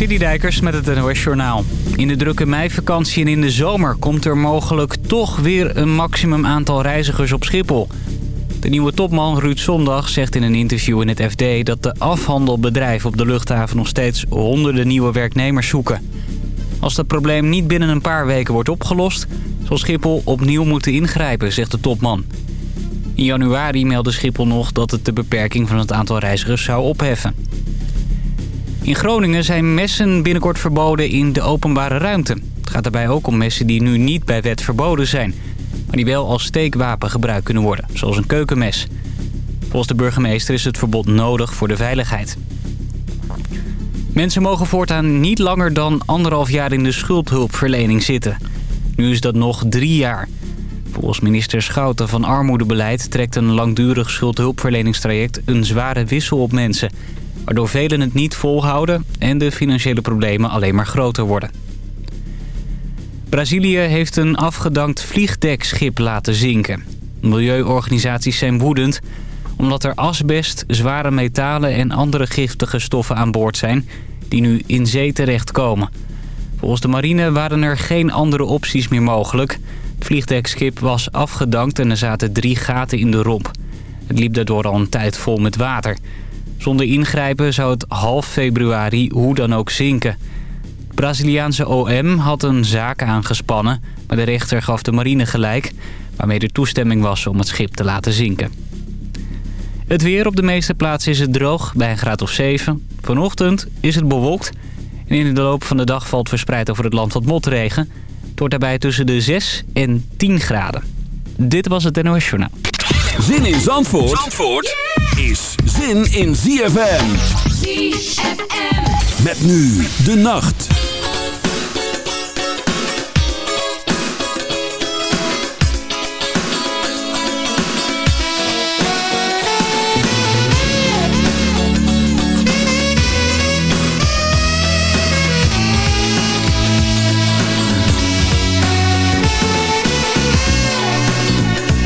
Citydijkers met het NOS Journaal. In de drukke meivakantie en in de zomer komt er mogelijk toch weer een maximum aantal reizigers op Schiphol. De nieuwe topman Ruud Zondag zegt in een interview in het FD... dat de afhandelbedrijven op de luchthaven nog steeds honderden nieuwe werknemers zoeken. Als dat probleem niet binnen een paar weken wordt opgelost... zal Schiphol opnieuw moeten ingrijpen, zegt de topman. In januari meldde Schiphol nog dat het de beperking van het aantal reizigers zou opheffen. In Groningen zijn messen binnenkort verboden in de openbare ruimte. Het gaat daarbij ook om messen die nu niet bij wet verboden zijn... maar die wel als steekwapen gebruikt kunnen worden, zoals een keukenmes. Volgens de burgemeester is het verbod nodig voor de veiligheid. Mensen mogen voortaan niet langer dan anderhalf jaar in de schuldhulpverlening zitten. Nu is dat nog drie jaar. Volgens minister Schouten van Armoedebeleid trekt een langdurig schuldhulpverleningstraject een zware wissel op mensen waardoor velen het niet volhouden en de financiële problemen alleen maar groter worden. Brazilië heeft een afgedankt vliegdekschip laten zinken. Milieuorganisaties zijn woedend omdat er asbest, zware metalen en andere giftige stoffen aan boord zijn... die nu in zee terechtkomen. Volgens de marine waren er geen andere opties meer mogelijk. Het vliegdekschip was afgedankt en er zaten drie gaten in de romp. Het liep daardoor al een tijd vol met water... Zonder ingrijpen zou het half februari hoe dan ook zinken. Het Braziliaanse OM had een zaak aangespannen... maar de rechter gaf de marine gelijk... waarmee de toestemming was om het schip te laten zinken. Het weer op de meeste plaatsen is het droog, bij een graad of 7. Vanochtend is het bewolkt... en in de loop van de dag valt verspreid over het land wat motregen. Het wordt daarbij tussen de 6 en 10 graden. Dit was het NOS Journaal. Zin in Zandvoort, Zandvoort is zin in ZFM. ZFM. Met nu de nacht.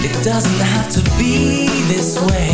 It doesn't have to be this way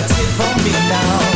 got it for me now.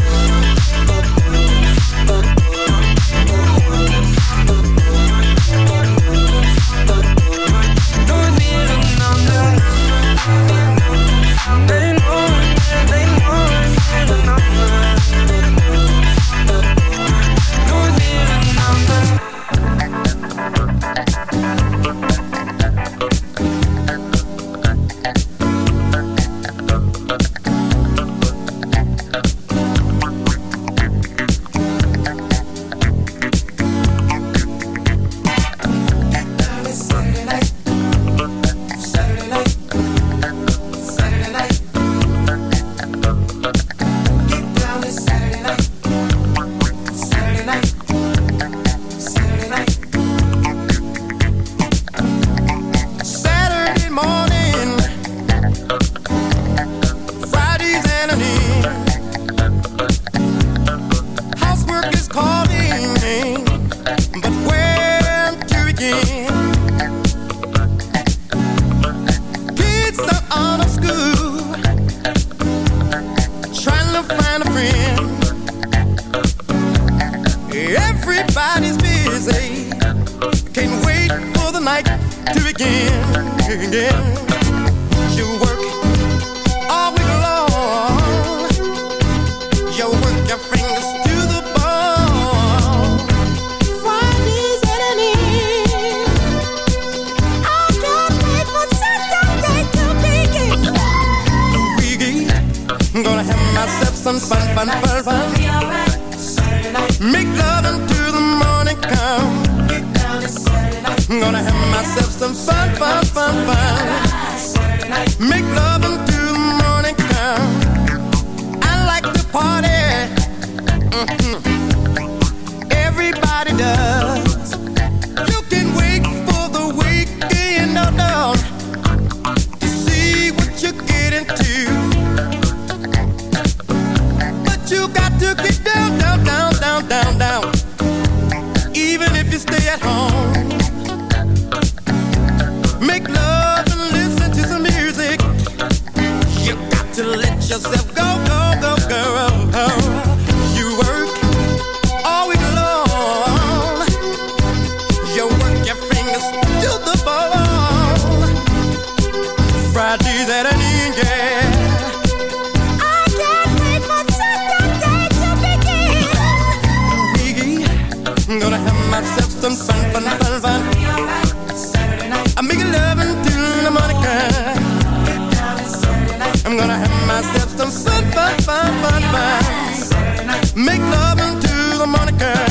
I can't wait for Saturday to begin. Wiggy, gonna have myself some fun, fun, fun, fun. I'm love until the morning come. I'm gonna have myself some fun, fun, fun, fun, fun. Make love until the morning come.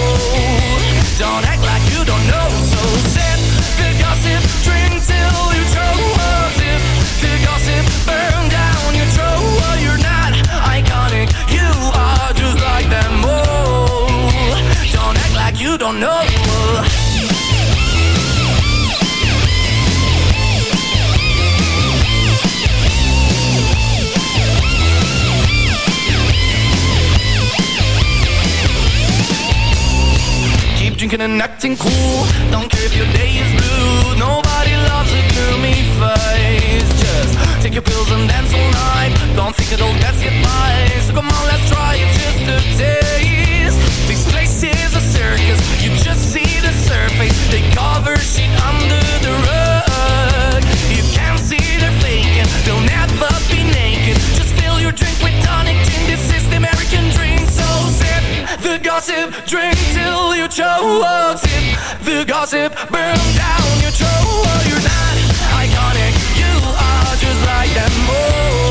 drinking and acting cool. Don't care if your day is blue. Nobody loves a gloomy face. Just take your pills and dance all night. Don't think it'll that's advice. So come on, let's try it just a taste. This place is a circus. You just see the surface. They cover shit under gossip, drink till you choke. Sip the gossip, burn down your choke. You're not iconic, you are just like them all.